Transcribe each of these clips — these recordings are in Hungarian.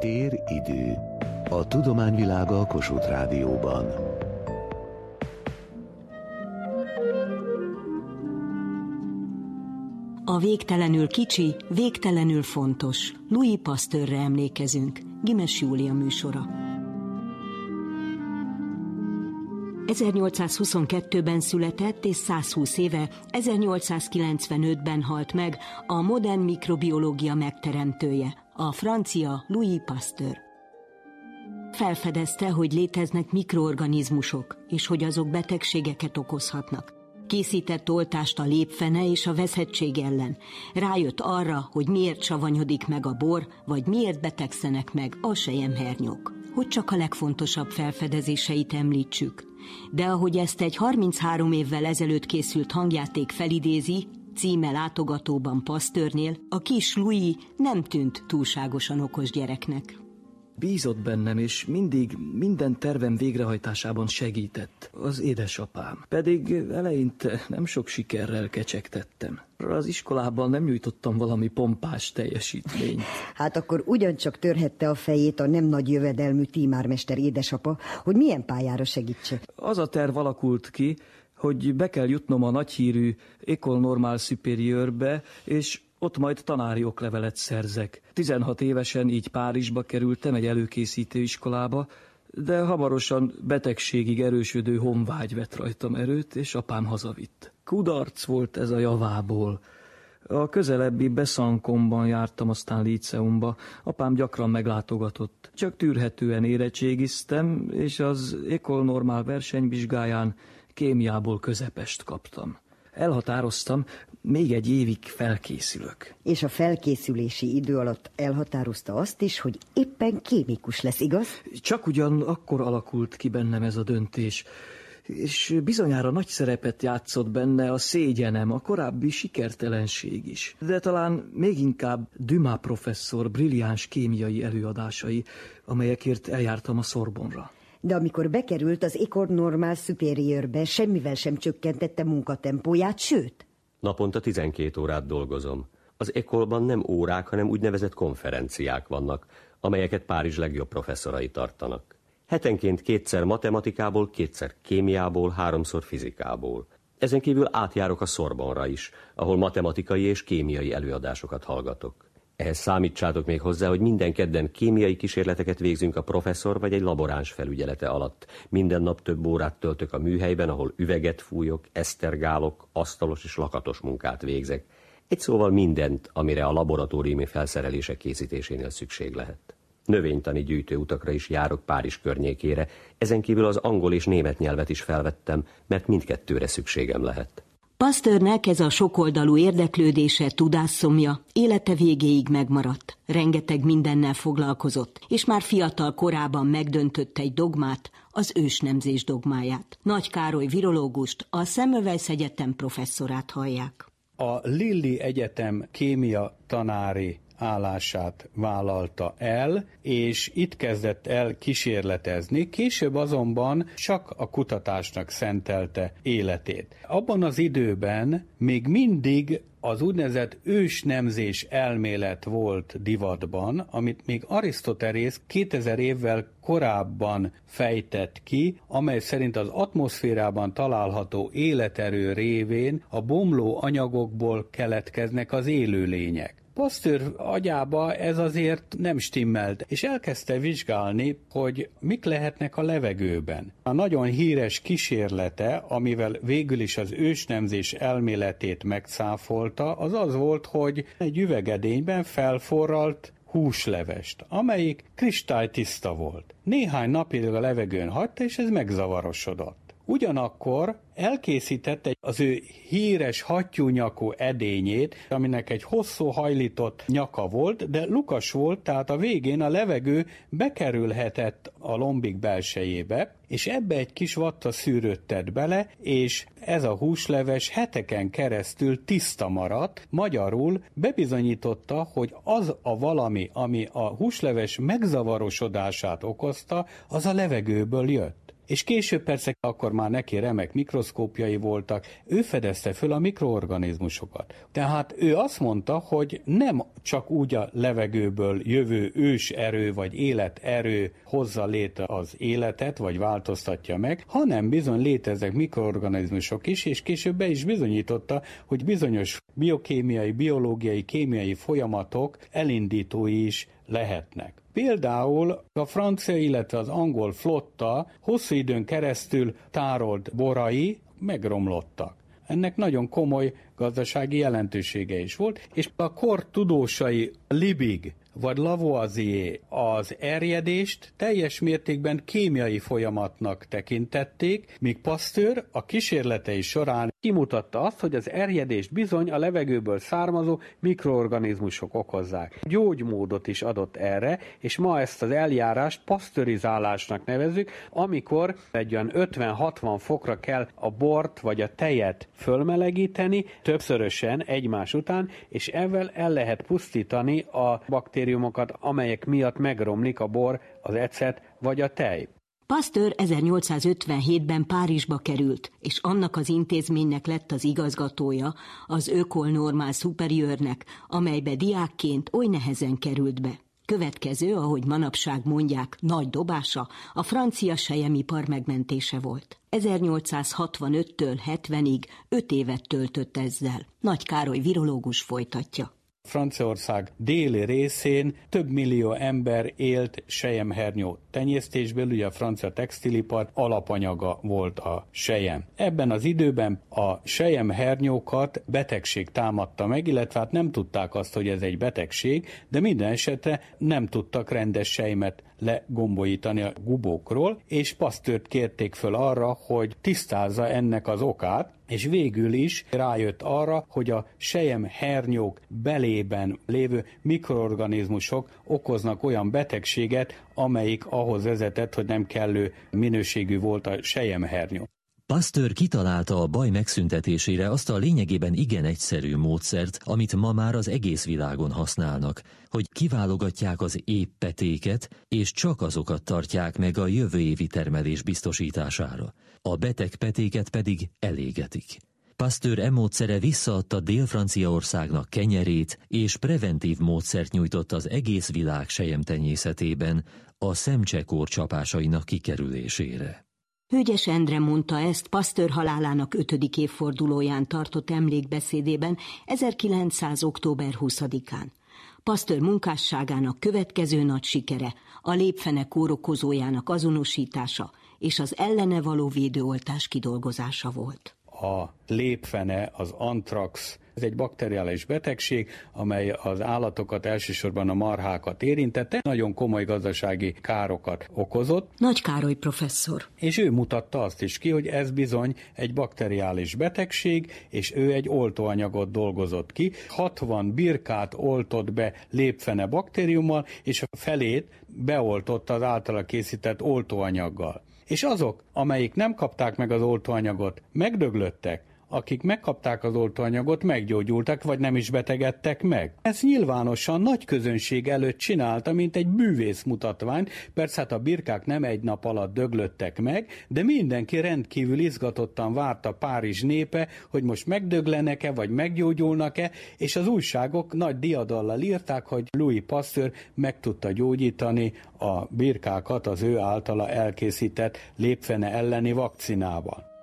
Tér idő. A tudományvilága a Kossuth Rádióban. A végtelenül kicsi, végtelenül fontos. Louis Pasteurre emlékezünk. Gimes Júlia műsora. 1822-ben született és 120 éve, 1895-ben halt meg a modern mikrobiológia megteremtője, a francia Louis Pasteur. Felfedezte, hogy léteznek mikroorganizmusok, és hogy azok betegségeket okozhatnak. Készített oltást a lépfene és a veszettség ellen. Rájött arra, hogy miért savanyodik meg a bor, vagy miért betegszenek meg a sejemhernyók. Hogy csak a legfontosabb felfedezéseit említsük. De ahogy ezt egy 33 évvel ezelőtt készült hangjáték felidézi, címe látogatóban Pasztörnél, a kis Louis nem tűnt túlságosan okos gyereknek. Bízott bennem, és mindig minden tervem végrehajtásában segített. Az édesapám. Pedig eleinte nem sok sikerrel kecsegtettem. Az iskolában nem nyújtottam valami pompás teljesítményt. Hát akkor ugyancsak törhette a fejét a nem nagy jövedelmű tímármester édesapa, hogy milyen pályára segítse. Az a terv alakult ki, hogy be kell jutnom a nagyhírű École Normale Supérieurbe, és ott majd tanári oklevelet szerzek. 16 évesen így Párizsba kerültem egy előkészítő iskolába, de hamarosan betegségig erősödő honvágy vett rajtam erőt, és apám hazavitt. Kudarc volt ez a javából. A közelebbi Beszankomban jártam aztán líceumba, apám gyakran meglátogatott. Csak tűrhetően érettségiztem, és az École Normál versenyvizsgáján kémiából közepest kaptam. Elhatároztam, még egy évig felkészülök. És a felkészülési idő alatt elhatározta azt is, hogy éppen kémikus lesz, igaz? Csak ugyan akkor alakult ki bennem ez a döntés, és bizonyára nagy szerepet játszott benne a szégyenem, a korábbi sikertelenség is. De talán még inkább Dumas professzor brilliáns kémiai előadásai, amelyekért eljártam a Szorbonra de amikor bekerült az École Normál Supérieurbe, semmivel sem csökkentette munkatempóját, sőt. Naponta 12 órát dolgozom. Az ekolban nem órák, hanem úgynevezett konferenciák vannak, amelyeket Párizs legjobb professzorai tartanak. Hetenként kétszer matematikából, kétszer kémiából, háromszor fizikából. Ezen kívül átjárok a Szorbonra is, ahol matematikai és kémiai előadásokat hallgatok. Ehhez számítsátok még hozzá, hogy minden kedden kémiai kísérleteket végzünk a professzor vagy egy laboráns felügyelete alatt. Minden nap több órát töltök a műhelyben, ahol üveget fújok, esztergálok, asztalos és lakatos munkát végzek. Egy szóval mindent, amire a laboratóriumi felszerelések készítésénél szükség lehet. Növénytani gyűjtőutakra is járok Párizs környékére, ezen kívül az angol és német nyelvet is felvettem, mert mindkettőre szükségem lehet. Pasztörnek ez a sokoldalú érdeklődése, tudásszomja élete végéig megmaradt. Rengeteg mindennel foglalkozott, és már fiatal korában megdöntött egy dogmát, az ősnemzés dogmáját. Nagy Károly virológust, a Semmelweis Egyetem professzorát hallják. A Lilli Egyetem kémia tanári állását vállalta el, és itt kezdett el kísérletezni, később azonban csak a kutatásnak szentelte életét. Abban az időben még mindig az úgynevezett ősnemzés elmélet volt divatban, amit még Arisztotelész 2000 évvel korábban fejtett ki, amely szerint az atmoszférában található életerő révén a bomló anyagokból keletkeznek az élőlények. Pasteur agyába ez azért nem stimmelt, és elkezdte vizsgálni, hogy mik lehetnek a levegőben. A nagyon híres kísérlete, amivel végül is az ősnemzés elméletét megcáfolta, az az volt, hogy egy üvegedényben felforralt húslevest, amelyik kristálytiszta volt. Néhány napig a levegőn hagyta, és ez megzavarosodott. Ugyanakkor elkészítette az ő híres hattyúnyakú edényét, aminek egy hosszú hajlított nyaka volt, de lukas volt, tehát a végén a levegő bekerülhetett a lombik belsejébe, és ebbe egy kis vatta szűrőt tett bele, és ez a húsleves heteken keresztül tiszta maradt, magyarul bebizonyította, hogy az a valami, ami a húsleves megzavarosodását okozta, az a levegőből jött. És később persze akkor már neki remek mikroszkópjai voltak, ő fedezte föl a mikroorganizmusokat. Tehát ő azt mondta, hogy nem csak úgy a levegőből jövő ős erő vagy életerő hozza létre az életet, vagy változtatja meg, hanem bizony léteznek mikroorganizmusok is, és később be is bizonyította, hogy bizonyos biokémiai, biológiai, kémiai folyamatok elindítói is lehetnek. Például a francia, illetve az angol flotta hosszú időn keresztül tárolt borai megromlottak. Ennek nagyon komoly gazdasági jelentősége is volt, és a kor tudósai Libig vagy Lavoisier az erjedést teljes mértékben kémiai folyamatnak tekintették, míg Pasteur a kísérletei során kimutatta azt, hogy az erjedést bizony a levegőből származó mikroorganizmusok okozzák. Gyógymódot is adott erre, és ma ezt az eljárást pasztörizálásnak nevezük, amikor egy olyan 50-60 fokra kell a bort vagy a tejet fölmelegíteni, többszörösen egymás után, és ezzel el lehet pusztítani a baktériumokat amelyek miatt megromlik a bor, az ecet vagy a tej. Pasteur 1857-ben Párizsba került, és annak az intézménynek lett az igazgatója, az Ökol Normál Superiornek, amelybe diákként oly nehezen került be. Következő, ahogy manapság mondják, nagy dobása, a francia sejemipar megmentése volt. 1865-től 70-ig öt évet töltött ezzel. Nagy Károly virológus folytatja. Franciaország déli részén több millió ember élt sejemhernyó tenyésztésből, ugye a francia textilipar alapanyaga volt a sejem. Ebben az időben a sejemhernyókat betegség támadta meg, illetve hát nem tudták azt, hogy ez egy betegség, de minden esetre nem tudtak rendes sejmet legombolítani a gubókról, és pasztőrt kérték föl arra, hogy tisztázza ennek az okát, és végül is rájött arra, hogy a sejem hernyók belében lévő mikroorganizmusok okoznak olyan betegséget, amelyik ahhoz vezetett, hogy nem kellő minőségű volt a sejemhernyó. Pasteur kitalálta a baj megszüntetésére azt a lényegében igen egyszerű módszert, amit ma már az egész világon használnak, hogy kiválogatják az épp petéket, és csak azokat tartják meg a jövő évi termelés biztosítására. A beteg petéket pedig elégetik. Pasteur e módszere visszaadta Dél-Franciaországnak kenyerét, és preventív módszert nyújtott az egész világ sejemtenyészetében a szemcsekór csapásainak kikerülésére. Hőgyes Endre mondta ezt Pasteur halálának ötödik évfordulóján tartott emlékbeszédében 1900. október 20-án. Pasteur munkásságának következő nagy sikere a lépfene kórokozójának azonosítása és az ellene való védőoltás kidolgozása volt. A lépfene, az antrax, ez egy bakteriális betegség, amely az állatokat, elsősorban a marhákat érintette, nagyon komoly gazdasági károkat okozott. Nagy Károly professzor. És ő mutatta azt is ki, hogy ez bizony egy bakteriális betegség, és ő egy oltóanyagot dolgozott ki. 60 birkát oltott be lépfene baktériummal, és a felét beoltotta az általa készített oltóanyaggal. És azok, amelyik nem kapták meg az oltóanyagot, megdöglöttek, akik megkapták az oltóanyagot, meggyógyultak, vagy nem is betegedtek meg. Ez nyilvánosan nagy közönség előtt csinálta, mint egy bűvész mutatvány. Persze hát a birkák nem egy nap alatt döglöttek meg, de mindenki rendkívül izgatottan várta Párizs népe, hogy most megdöglenek-e, vagy meggyógyulnak-e, és az újságok nagy diadallal írták, hogy Louis Pasteur meg tudta gyógyítani a birkákat az ő általa elkészített lépfene elleni vakcinával.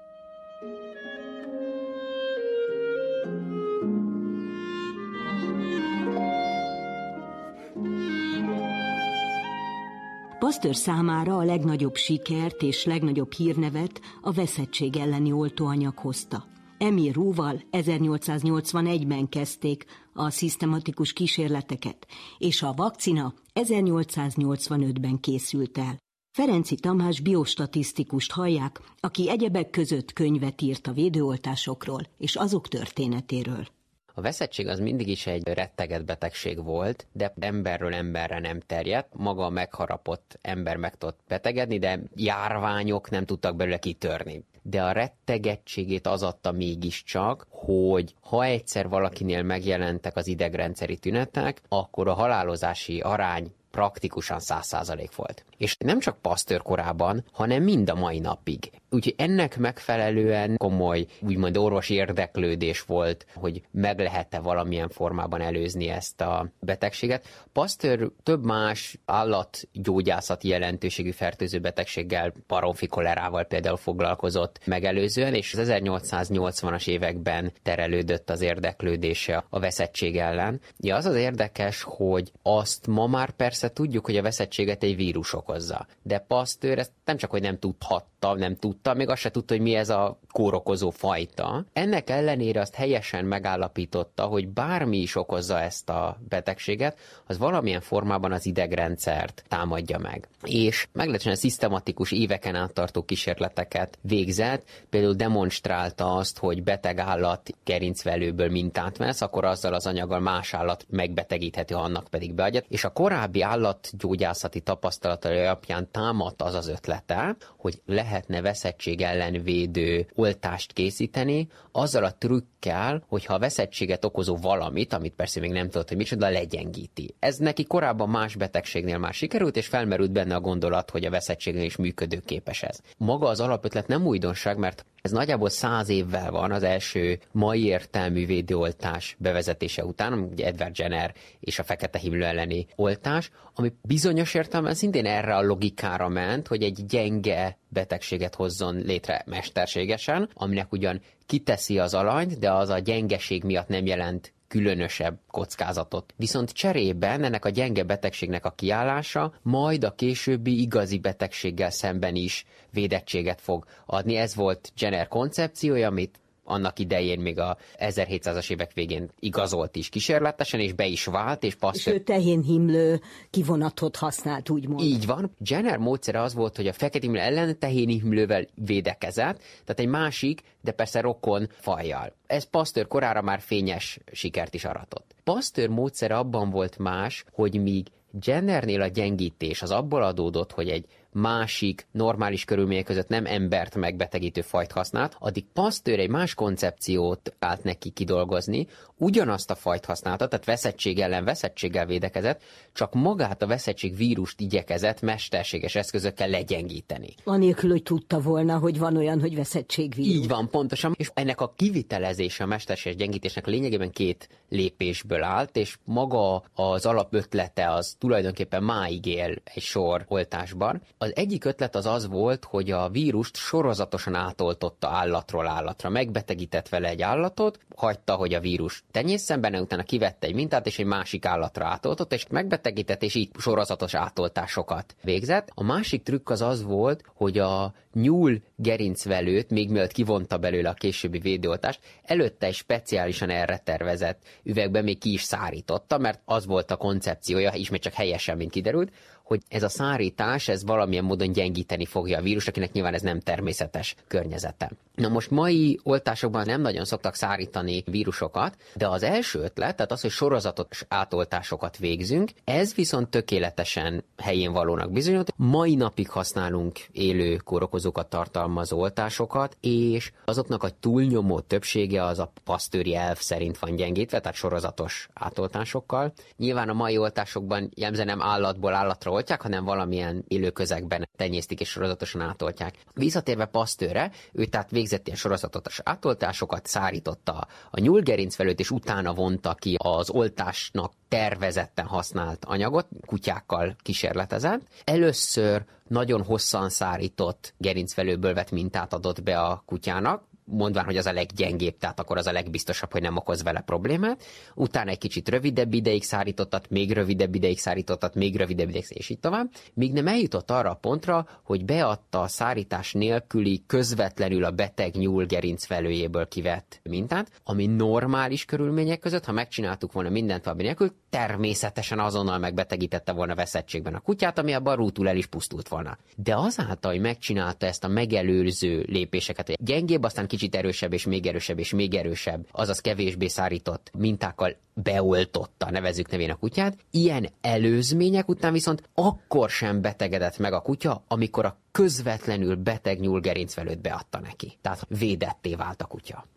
Pasteur számára a legnagyobb sikert és legnagyobb hírnevet a veszettség elleni oltóanyag hozta. Emil Rúval 1881-ben kezdték a szisztematikus kísérleteket, és a vakcina 1885-ben készült el. Ferenci Tamás biostatisztikust hallják, aki egyebek között könyvet írt a védőoltásokról és azok történetéről. A veszettség az mindig is egy retteget betegség volt, de emberről emberre nem terjedt. Maga a megharapott ember meg tudott betegedni, de járványok nem tudtak belőle kitörni. De a rettegettségét az adta mégiscsak, hogy ha egyszer valakinél megjelentek az idegrendszeri tünetek, akkor a halálozási arány praktikusan 100% volt. És nem csak Pasteur korában, hanem mind a mai napig. Úgyhogy ennek megfelelően komoly, úgymond orvosi érdeklődés volt, hogy meg lehet-e valamilyen formában előzni ezt a betegséget. Pasteur több más állatgyógyászati jelentőségű fertőző betegséggel, baromfi kolerával például foglalkozott megelőzően, és az 1880-as években terelődött az érdeklődése a veszettség ellen. Ja, az az érdekes, hogy azt ma már persze tudjuk, hogy a veszettséget egy vírus okozza. De Pasteur ezt nem csak, hogy nem tudhatta, nem tudta, még azt se tudta, hogy mi ez a kórokozó fajta. Ennek ellenére azt helyesen megállapította, hogy bármi is okozza ezt a betegséget, az valamilyen formában az idegrendszert támadja meg. És meglehetősen szisztematikus éveken át tartó kísérleteket végzett, például demonstrálta azt, hogy beteg állat gerincvelőből mintát vesz, akkor azzal az anyaggal más állat megbetegítheti, annak pedig beadja. És a korábbi állatgyógyászati tapasztalatai alapján támadt az az ötlete, hogy lehetne veszettség ellen védő oltást készíteni, azzal a trükkel, hogy ha a veszettséget okozó valamit, amit persze még nem tudott, hogy micsoda, legyengíti. Ez neki korábban más betegségnél már sikerült, és felmerült benne a gondolat, hogy a veszettségnél is működőképes ez. Maga az alapötlet nem újdonság, mert ez nagyjából száz évvel van az első mai értelmű védőoltás bevezetése után, ugye Edward Jenner és a fekete himlő elleni oltás, ami bizonyos értelemben szintén erre a logikára ment, hogy egy gyenge betegséget hozzon létre mesterségesen, aminek ugyan kiteszi az alanyt, de az a gyengeség miatt nem jelent különösebb kockázatot. Viszont cserében ennek a gyenge betegségnek a kiállása majd a későbbi igazi betegséggel szemben is védettséget fog adni. Ez volt Jenner koncepciója, amit annak idején még a 1700-as évek végén igazolt is kísérletesen, és be is vált, és Pasteur... És ő tehén himlő kivonatot használt, úgymond. Így van. Jenner módszere az volt, hogy a fekete himlő ellen tehén himlővel védekezett, tehát egy másik, de persze rokon fajjal. Ez Pasteur korára már fényes sikert is aratott. Pasteur módszere abban volt más, hogy míg Jennernél a gyengítés az abból adódott, hogy egy másik normális körülmények között nem embert megbetegítő fajt használt, addig Pasteur egy más koncepciót állt neki kidolgozni, ugyanazt a fajt használta, tehát veszettség ellen veszettséggel védekezett, csak magát a veszettség vírust igyekezett mesterséges eszközökkel legyengíteni. Anélkül, hogy tudta volna, hogy van olyan, hogy veszettségvírus. Így van, pontosan, és ennek a kivitelezése a mesterséges gyengítésnek lényegében két lépésből állt, és maga az alapötlete az tulajdonképpen máig él egy sor oltásban. Az egyik ötlet az az volt, hogy a vírust sorozatosan átoltotta állatról állatra. Megbetegített vele egy állatot, hagyta, hogy a vírus tenyészen benne, utána kivette egy mintát, és egy másik állatra átoltott, és megbetegített, és így sorozatos átoltásokat végzett. A másik trükk az az volt, hogy a nyúl gerincvelőt, még mielőtt kivonta belőle a későbbi védőoltást, előtte egy speciálisan erre tervezett üvegben még ki is szárította, mert az volt a koncepciója, ismét csak helyesen, mint kiderült, hogy ez a szárítás, ez valamilyen módon gyengíteni fogja a vírus, akinek nyilván ez nem természetes környezete. Na most mai oltásokban nem nagyon szoktak szárítani vírusokat, de az első ötlet, tehát az, hogy sorozatos átoltásokat végzünk, ez viszont tökéletesen helyén valónak bizonyult. Mai napig használunk élő kórokozókat tartalmazó oltásokat, és azoknak a túlnyomó többsége az a pasztőri elv szerint van gyengítve, tehát sorozatos átoltásokkal. Nyilván a mai oltásokban jellemzően nem állatból állatra oltják, hanem valamilyen élő közegben tenyésztik és sorozatosan átoltják. Visszatérve Pasztőre, ő tehát végzett ilyen sorozatos átoltásokat, szárította a nyúlgerinc felőtt, és utána vonta ki az oltásnak tervezetten használt anyagot, kutyákkal kísérletezett. Először nagyon hosszan szárított gerincvelőből vett mintát adott be a kutyának, mondván, hogy az a leggyengébb, tehát akkor az a legbiztosabb, hogy nem okoz vele problémát. Utána egy kicsit rövidebb ideig szárítottat, még rövidebb ideig szárítottat, még rövidebb ideig, és így tovább. Míg nem eljutott arra a pontra, hogy beadta a szárítás nélküli közvetlenül a beteg nyúl gerincvelőjéből kivett mintát, ami normális körülmények között, ha megcsináltuk volna mindent valami nélkül, természetesen azonnal megbetegítette volna veszettségben a kutyát, ami abban rútul el is pusztult volna. De azáltal, hogy megcsinálta ezt a megelőző lépéseket, gyengébb, aztán kicsit erősebb és még erősebb és még erősebb, azaz kevésbé szárított mintákkal beoltotta, nevezük nevén a kutyát. Ilyen előzmények után viszont akkor sem betegedett meg a kutya, amikor a közvetlenül beteg nyúlgerincvelőt beadta neki. Tehát védetté vált a kutya.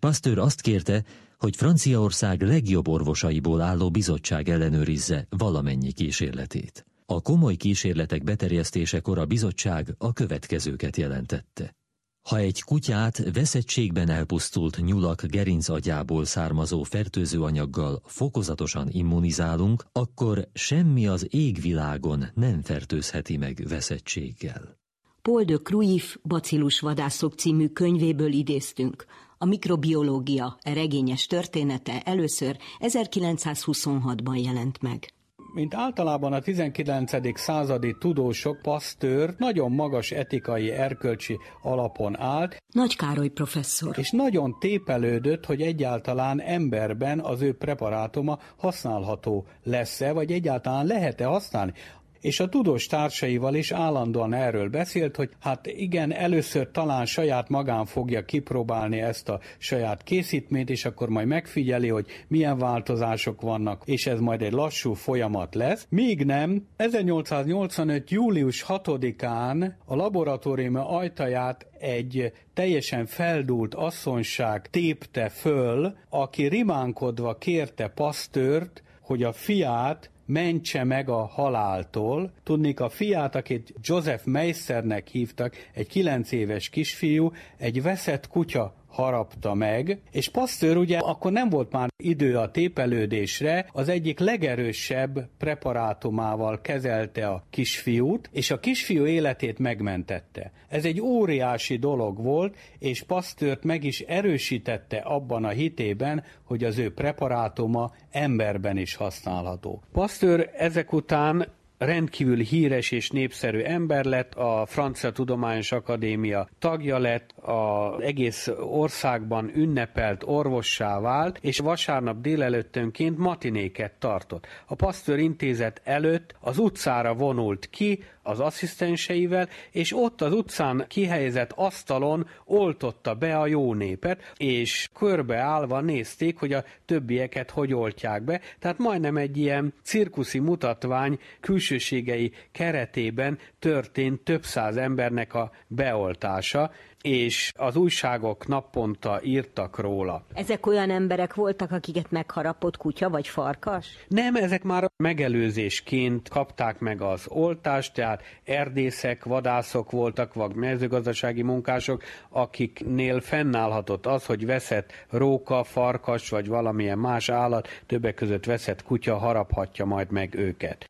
Pasteur azt kérte, hogy Franciaország legjobb orvosaiból álló bizottság ellenőrizze valamennyi kísérletét. A komoly kísérletek beterjesztésekor a bizottság a következőket jelentette. Ha egy kutyát veszettségben elpusztult nyulak gerincagyából származó fertőzőanyaggal fokozatosan immunizálunk, akkor semmi az égvilágon nem fertőzheti meg veszettséggel. Paul de Cruyff Bacillus vadászok című könyvéből idéztünk. A mikrobiológia, e regényes története először 1926-ban jelent meg mint általában a 19. századi tudósok, Pasteur nagyon magas etikai, erkölcsi alapon állt. Nagy Károly professzor. És nagyon tépelődött, hogy egyáltalán emberben az ő preparátuma használható lesz-e, vagy egyáltalán lehet-e használni és a tudós társaival is állandóan erről beszélt, hogy hát igen, először talán saját magán fogja kipróbálni ezt a saját készítményt, és akkor majd megfigyeli, hogy milyen változások vannak, és ez majd egy lassú folyamat lesz. Míg nem, 1885. július 6-án a laboratórium ajtaját egy teljesen feldúlt asszonyság tépte föl, aki rimánkodva kérte pasztört, hogy a fiát mentse meg a haláltól. Tudnék, a fiát, akit Joseph Meissernek hívtak, egy kilenc éves kisfiú, egy veszett kutya harapta meg, és Pasteur ugye akkor nem volt már idő a tépelődésre, az egyik legerősebb preparátumával kezelte a kisfiút, és a kisfiú életét megmentette. Ez egy óriási dolog volt, és Pasteurt meg is erősítette abban a hitében, hogy az ő preparátuma emberben is használható. Pasteur ezek után rendkívül híres és népszerű ember lett, a Francia Tudományos Akadémia tagja lett, az egész országban ünnepelt orvossá vált, és vasárnap délelőttönként matinéket tartott. A Pasteur intézet előtt az utcára vonult ki, az asszisztenseivel, és ott az utcán kihelyezett asztalon oltotta be a jó népet, és körbeállva nézték, hogy a többieket hogy oltják be. Tehát majdnem egy ilyen cirkuszi mutatvány külsőségei keretében történt több száz embernek a beoltása, és az újságok naponta írtak róla. Ezek olyan emberek voltak, akiket megharapott kutya vagy farkas? Nem, ezek már megelőzésként kapták meg az oltást, tehát erdészek, vadászok voltak, vagy mezőgazdasági munkások, akiknél fennállhatott az, hogy veszett róka, farkas, vagy valamilyen más állat, többek között veszett kutya haraphatja majd meg őket.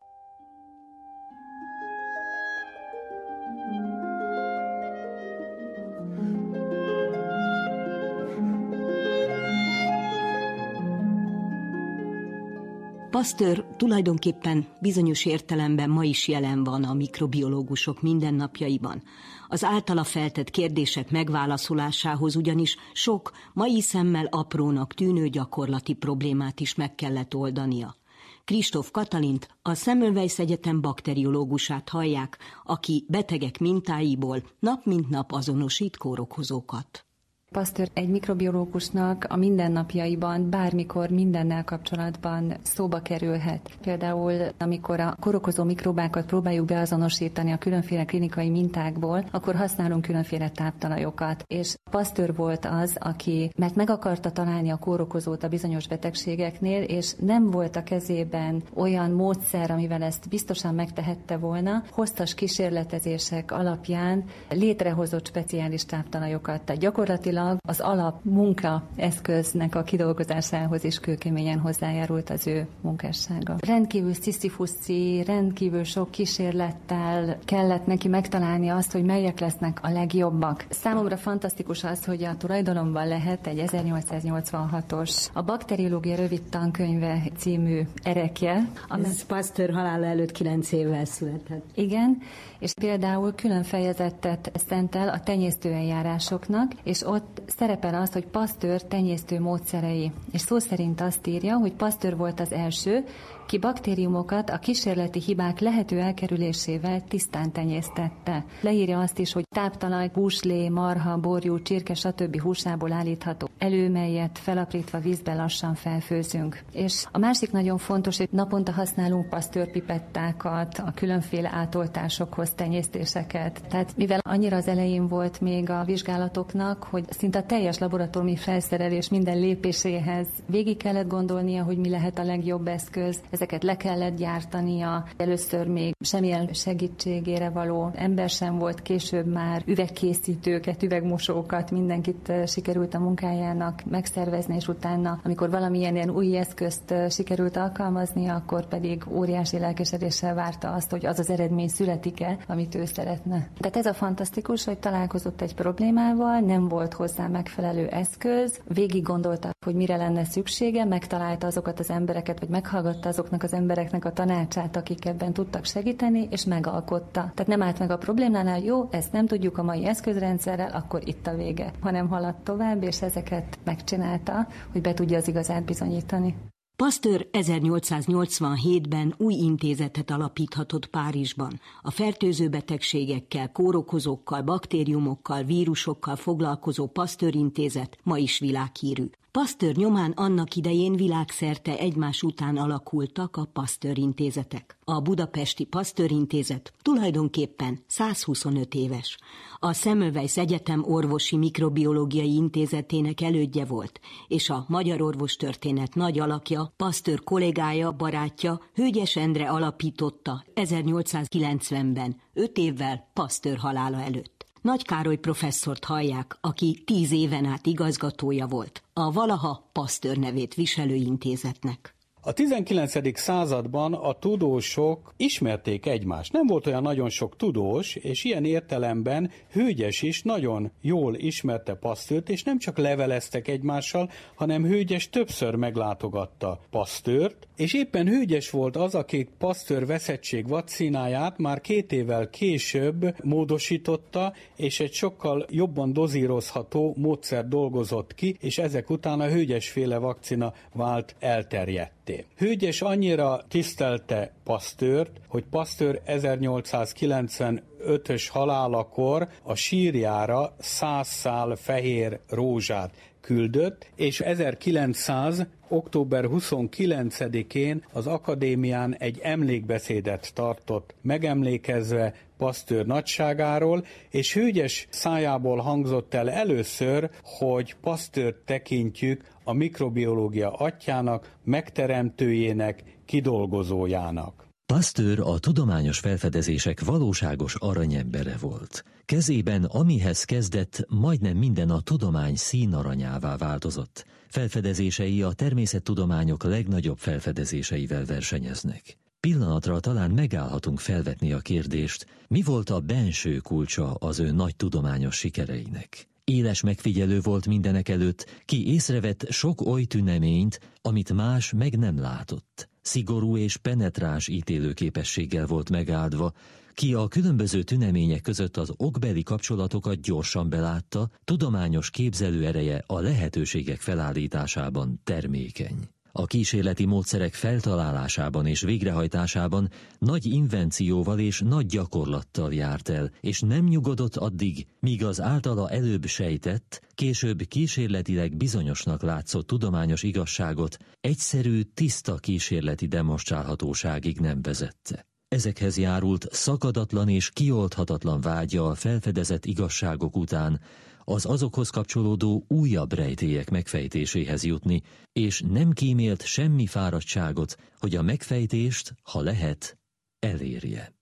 Pasteur tulajdonképpen bizonyos értelemben ma is jelen van a mikrobiológusok mindennapjaiban. Az általa feltett kérdések megválaszolásához ugyanis sok mai szemmel aprónak tűnő gyakorlati problémát is meg kellett oldania. Kristóf Katalint, a Semmelweis Egyetem bakteriológusát hallják, aki betegek mintáiból nap mint nap azonosít kórokozókat. Pasteur egy mikrobiológusnak a mindennapjaiban bármikor mindennel kapcsolatban szóba kerülhet. Például, amikor a korokozó mikrobákat próbáljuk beazonosítani a különféle klinikai mintákból, akkor használunk különféle táptalajokat. És Pasteur volt az, aki, mert meg akarta találni a kórokozót a bizonyos betegségeknél, és nem volt a kezében olyan módszer, amivel ezt biztosan megtehette volna, hoztas kísérletezések alapján létrehozott speciális táptalajokat. Tehát gyakorlatilag gyakorlatilag az alap munka eszköznek a kidolgozásához is kőkeményen hozzájárult az ő munkássága. Rendkívül sziszifuszi, rendkívül sok kísérlettel kellett neki megtalálni azt, hogy melyek lesznek a legjobbak. Számomra fantasztikus az, hogy a tulajdonomban lehet egy 1886-os a bakteriológia rövid tankönyve című erekje. Ez Pasteur halála előtt 9 évvel született. Igen, és például külön fejezettet szentel a tenyésztőeljárásoknak, és ott szerepel az, hogy Pasteur tenyésztő módszerei. És szó szerint azt írja, hogy Pasteur volt az első, aki baktériumokat a kísérleti hibák lehető elkerülésével tisztán tenyésztette. Leírja azt is, hogy táptalaj, húslé, marha, borjú, csirke, stb. húsából állítható elő, melyet felaprítva vízbe lassan felfőzünk. És a másik nagyon fontos, hogy naponta használunk pasztőrpipettákat, a különféle átoltásokhoz tenyésztéseket. Tehát mivel annyira az elején volt még a vizsgálatoknak, hogy szinte a teljes laboratóriumi felszerelés minden lépéséhez végig kellett gondolnia, hogy mi lehet a legjobb eszköz, ezeket le kellett gyártania. Először még semmilyen segítségére való ember sem volt, később már üvegkészítőket, üvegmosókat, mindenkit eh, sikerült a munkájának megszervezni, és utána, amikor valamilyen ilyen új eszközt eh, sikerült alkalmazni, akkor pedig óriási lelkesedéssel várta azt, hogy az az eredmény születik-e, amit ő szeretne. Tehát ez a fantasztikus, hogy találkozott egy problémával, nem volt hozzá megfelelő eszköz, végig gondolta, hogy mire lenne szüksége, megtalálta azokat az embereket, vagy meghallgatta azoknak az embereknek a tanácsát, akik ebben tudtak segíteni, és megalkotta. Tehát nem állt meg a problémánál, jó, ezt nem tudjuk a mai eszközrendszerrel, akkor itt a vége, hanem haladt tovább, és ezeket megcsinálta, hogy be tudja az igazát bizonyítani. Pasteur 1887-ben új intézetet alapíthatott Párizsban. A fertőző betegségekkel, kórokozókkal, baktériumokkal, vírusokkal foglalkozó Pasteur intézet ma is világhírű. Pasteur nyomán annak idején világszerte egymás után alakultak a Pasteur intézetek. A budapesti Pasteur intézet tulajdonképpen 125 éves. A Semmelweis Egyetem orvosi mikrobiológiai intézetének elődje volt, és a magyar orvostörténet nagy alakja, Pasteur kollégája, barátja Hőgyes Endre alapította 1890-ben, öt évvel Pasteur halála előtt. Nagy Károly professzort hallják, aki tíz éven át igazgatója volt a valaha Pasztőr nevét viselő intézetnek. A 19. században a tudósok ismerték egymást. Nem volt olyan nagyon sok tudós, és ilyen értelemben Hőgyes is nagyon jól ismerte Pasztőrt, és nem csak leveleztek egymással, hanem Hőgyes többször meglátogatta Pasztőrt, és éppen Hőgyes volt az, aki Pasztőr veszettség vakcináját már két évvel később módosította, és egy sokkal jobban dozírozható módszer dolgozott ki, és ezek után a Hőgyesféle vakcina vált elterjedt tetté. Hőgyes annyira tisztelte Pasztőrt, hogy Pasztőr 1895-ös halálakor a sírjára száz szál fehér rózsát küldött, és 1900 október 29-én az akadémián egy emlékbeszédet tartott, megemlékezve Pasztőr nagyságáról, és hőgyes szájából hangzott el először, hogy Pasztőrt tekintjük a mikrobiológia atyának, megteremtőjének, kidolgozójának. Pasteur a tudományos felfedezések valóságos aranyembere volt. Kezében, amihez kezdett, majdnem minden a tudomány színaranyává változott. Felfedezései a természettudományok legnagyobb felfedezéseivel versenyeznek. Pillanatra talán megállhatunk felvetni a kérdést, mi volt a benső kulcsa az ő nagy tudományos sikereinek. Éles megfigyelő volt mindenek előtt, ki észrevett sok oly tüneményt, amit más meg nem látott. Szigorú és penetráns ítélőképességgel volt megáldva, ki a különböző tünemények között az okbeli kapcsolatokat gyorsan belátta, tudományos képzelőereje a lehetőségek felállításában termékeny. A kísérleti módszerek feltalálásában és végrehajtásában nagy invencióval és nagy gyakorlattal járt el, és nem nyugodott addig, míg az általa előbb sejtett, később kísérletileg bizonyosnak látszott tudományos igazságot egyszerű, tiszta kísérleti demonstrálhatóságig nem vezette. Ezekhez járult szakadatlan és kioldhatatlan vágya a felfedezett igazságok után, az azokhoz kapcsolódó újabb rejtélyek megfejtéséhez jutni, és nem kímélt semmi fáradtságot, hogy a megfejtést, ha lehet, elérje.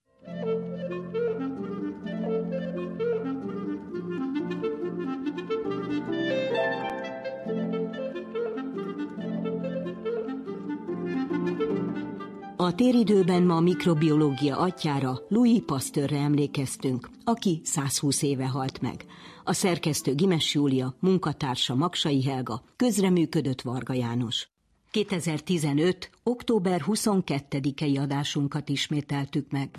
A téridőben ma a mikrobiológia atyára, Louis Pasteurre emlékeztünk, aki 120 éve halt meg. A szerkesztő Gimes Júlia, munkatársa Maksai Helga, közreműködött Varga János. 2015. október 22-i adásunkat ismételtük meg.